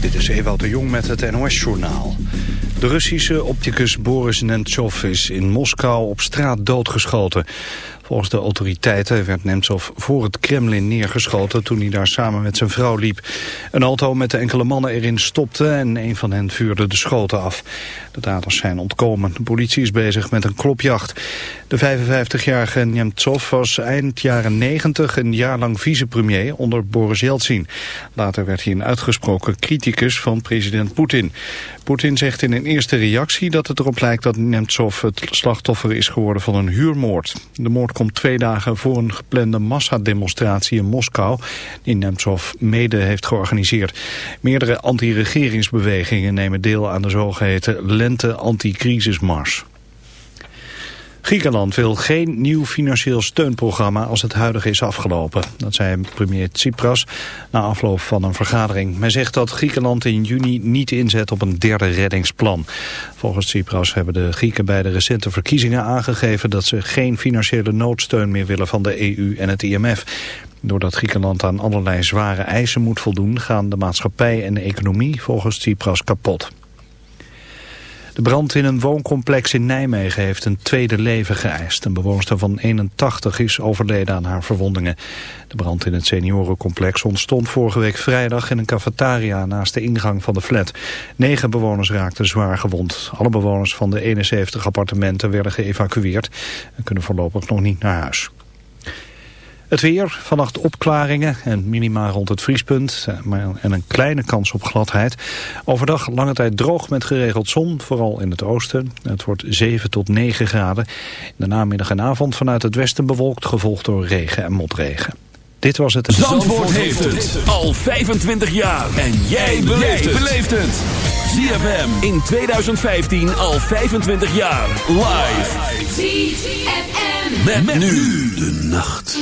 Dit is Ewout de Jong met het NOS-journaal. De Russische opticus Boris Nemtsov is in Moskou op straat doodgeschoten. Volgens de autoriteiten werd Nemtsov voor het Kremlin neergeschoten toen hij daar samen met zijn vrouw liep. Een auto met de enkele mannen erin stopte en een van hen vuurde de schoten af. De daders zijn ontkomen. De politie is bezig met een klopjacht. De 55-jarige Nemtsov was eind jaren 90 een jaar lang vicepremier onder Boris Yeltsin. Later werd hij een uitgesproken criticus van president Poetin. Poetin zegt in een eerste reactie dat het erop lijkt dat Nemtsov het slachtoffer is geworden van een huurmoord. De moord komt twee dagen voor een geplande massademonstratie in Moskou die Nemtsov mede heeft georganiseerd. Meerdere anti-regeringsbewegingen nemen deel aan de zogeheten lente-anticrisismars. Griekenland wil geen nieuw financieel steunprogramma als het huidige is afgelopen. Dat zei premier Tsipras na afloop van een vergadering. Men zegt dat Griekenland in juni niet inzet op een derde reddingsplan. Volgens Tsipras hebben de Grieken bij de recente verkiezingen aangegeven... dat ze geen financiële noodsteun meer willen van de EU en het IMF. Doordat Griekenland aan allerlei zware eisen moet voldoen... gaan de maatschappij en de economie volgens Tsipras kapot. De brand in een wooncomplex in Nijmegen heeft een tweede leven geëist. Een bewoonster van 81 is overleden aan haar verwondingen. De brand in het seniorencomplex ontstond vorige week vrijdag in een cafetaria naast de ingang van de flat. Negen bewoners raakten zwaar gewond. Alle bewoners van de 71 appartementen werden geëvacueerd en kunnen voorlopig nog niet naar huis. Het weer, vannacht opklaringen en minima rond het vriespunt en een kleine kans op gladheid. Overdag lange tijd droog met geregeld zon, vooral in het oosten. Het wordt 7 tot 9 graden. In de namiddag en avond vanuit het westen bewolkt, gevolgd door regen en motregen. Dit was het... Zandvoort, heeft het al 25 jaar. En jij beleeft het. ZFM in 2015 al 25 jaar. Live. ZFM. met nu de nacht.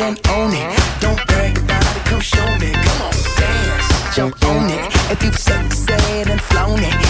it own it. Don't brag about it, come show me. Come on, dance, jump on it. If you've sexed and flown it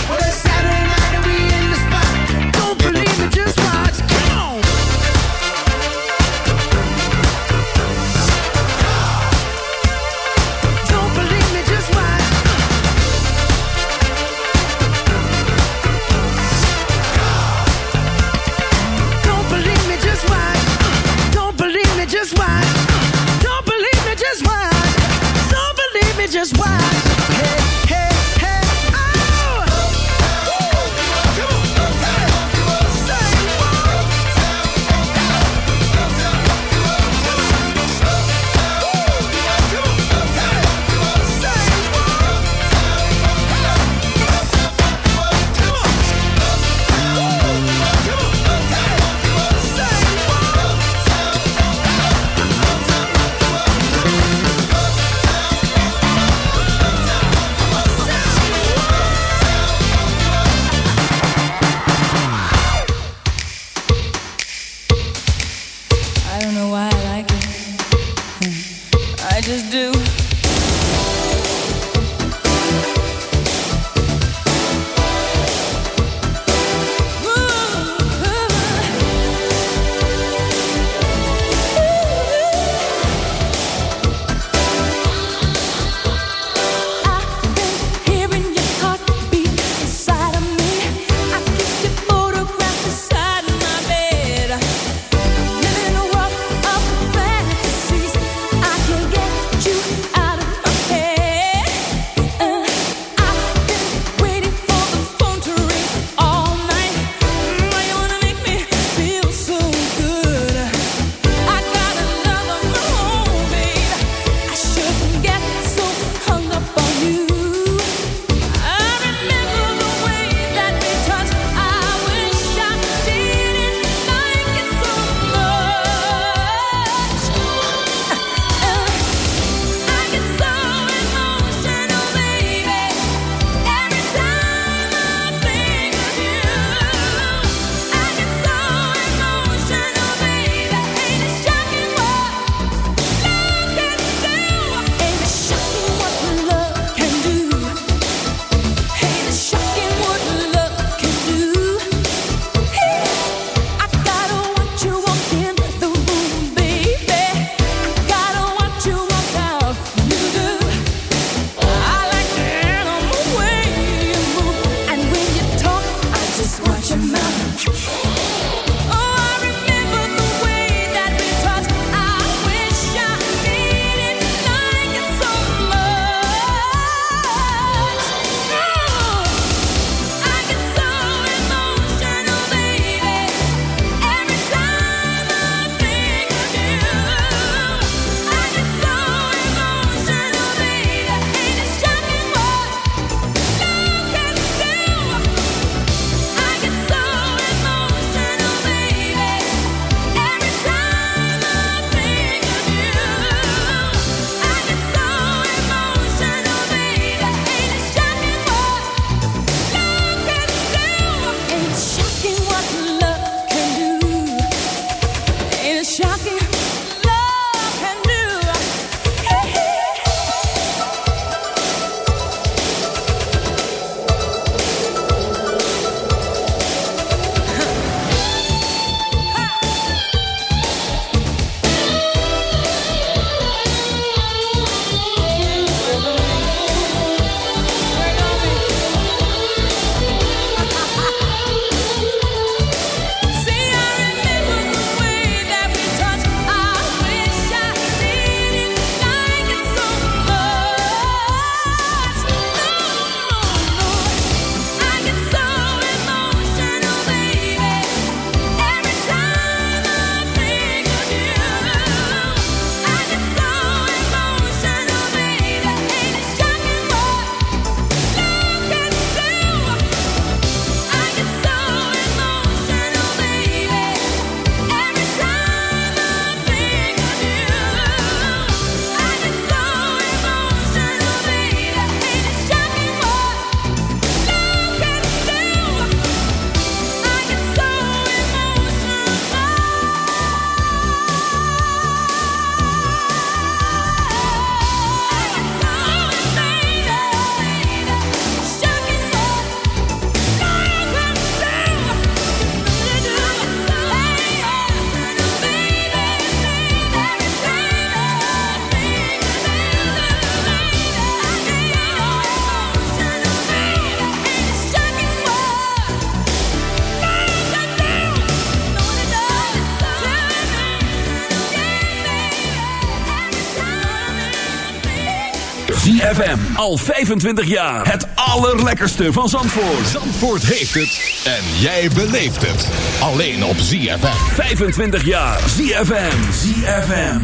Al 25 jaar. Het allerlekkerste van Zandvoort. Zandvoort heeft het. En jij beleeft het. Alleen op ZFM. 25 jaar. ZFM. ZFM.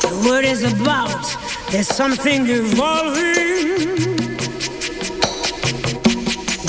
The word is about. There's something evolving.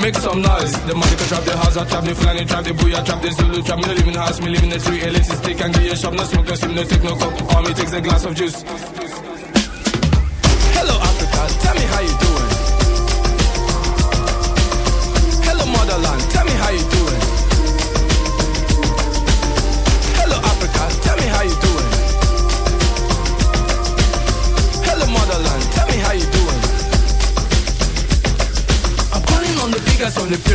Make some noise. The money can trap the house, I trap the flanny, trap the booyah, trap the Zulu, trap me no live in the house, me live in the tree, elixir stick and give you a shop, no smoke, no steam, no take no cup. All me takes a glass of juice.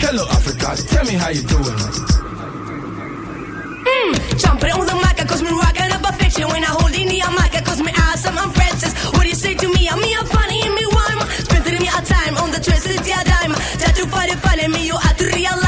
Hello, Africa. Tell me how you doing. Mm, jumping on the mic, cause me rockin' up a fiction. When I hold in the mic, cause me awesome, I'm princess. What do you say to me? I'm me, I'm funny, me rhyme. Spending me a time on the twisted yeah, dime. That you find it me, you have to realize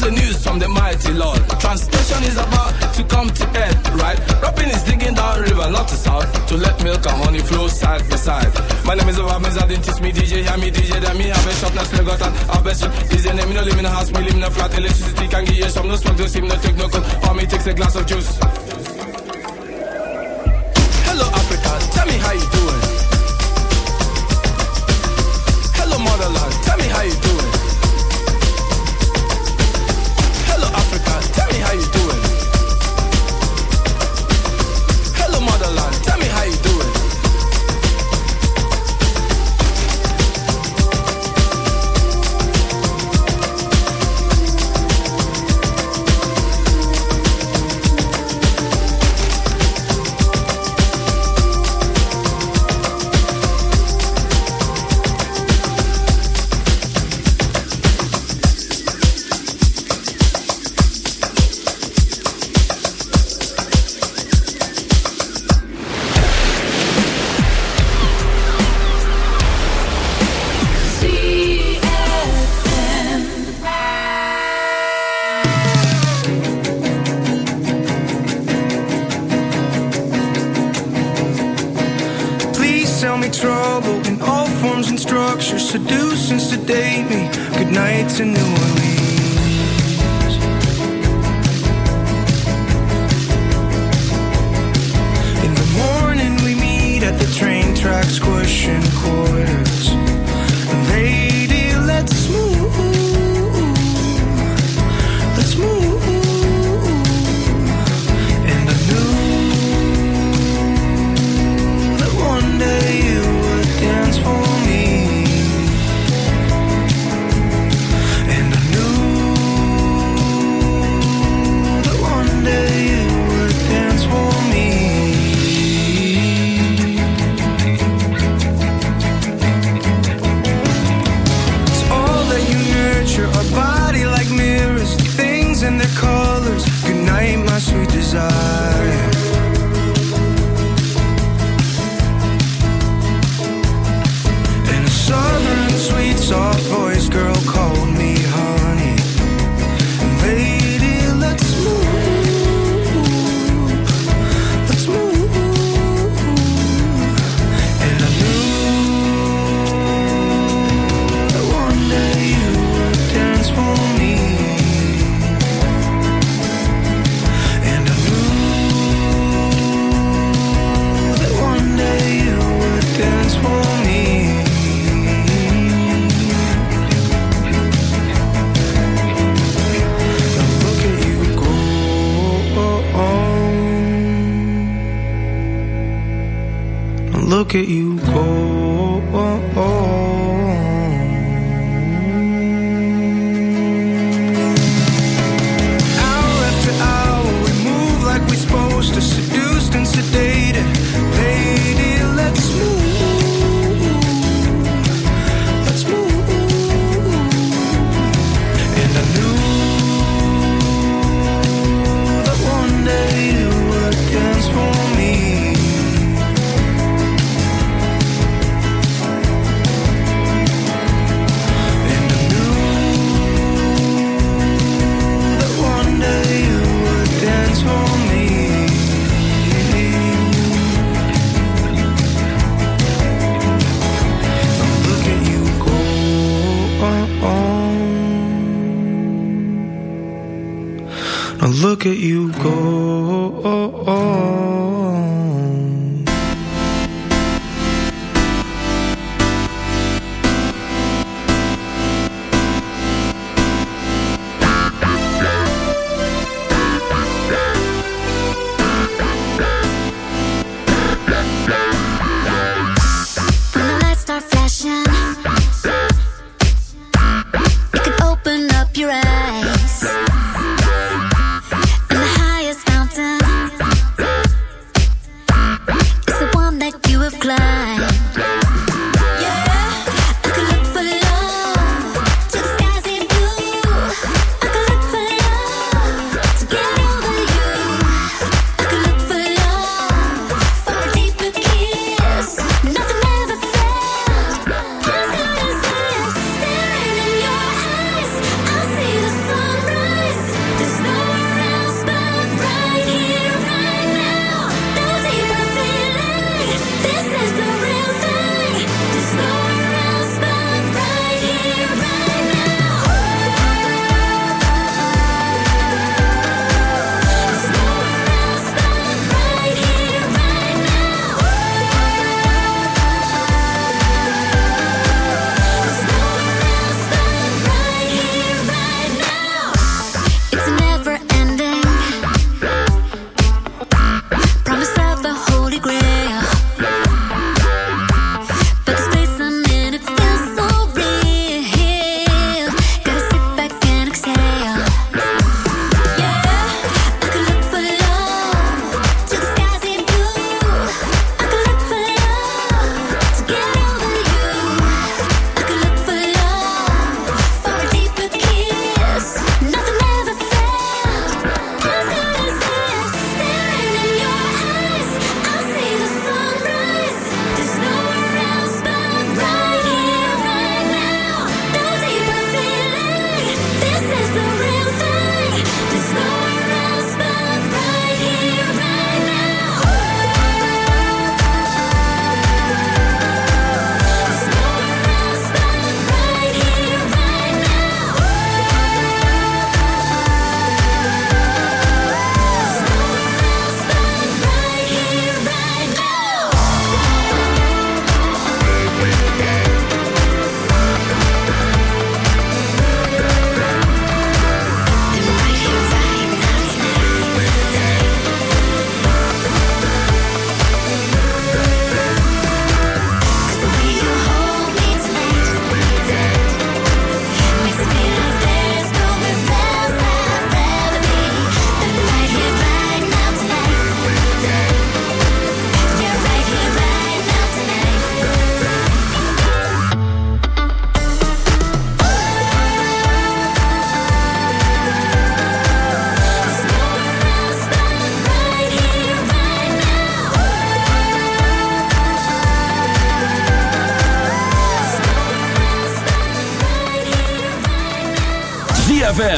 Comes the news from the mighty Lord. Translation is about to come to end, right? Rapping is digging down river, not to south, to let milk and honey flow side by side. My name is Obama, I didn't teach me DJ, hear me DJ, then me have a shop, now still got an have a. Is your name, me no live in a house, me live in a flat, electricity can give you some, no smoke, no steam, no take no cold, or me takes a glass of juice. Hello Africa, tell me how you doing.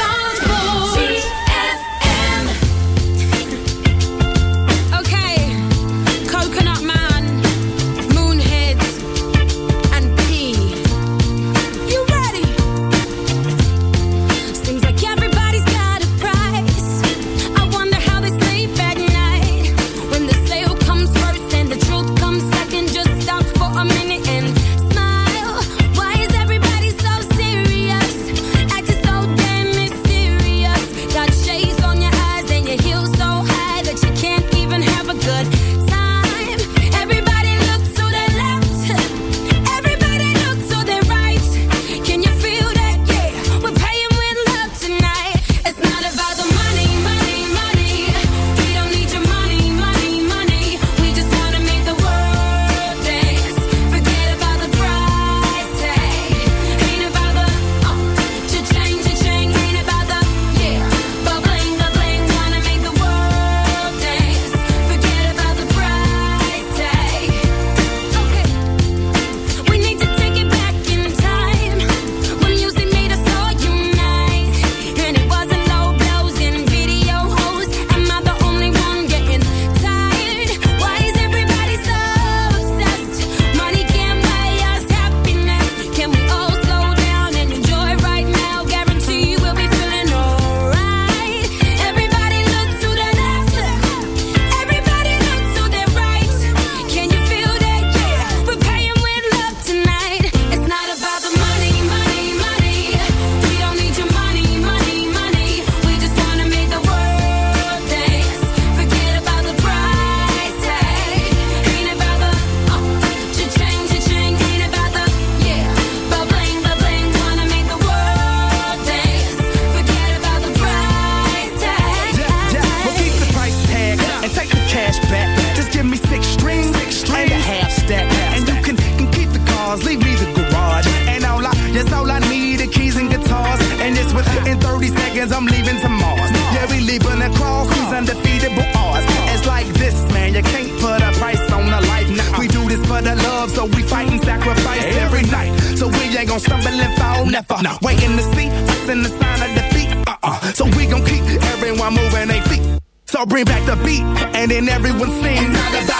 ZFM. Bring back the beat, and then everyone sings.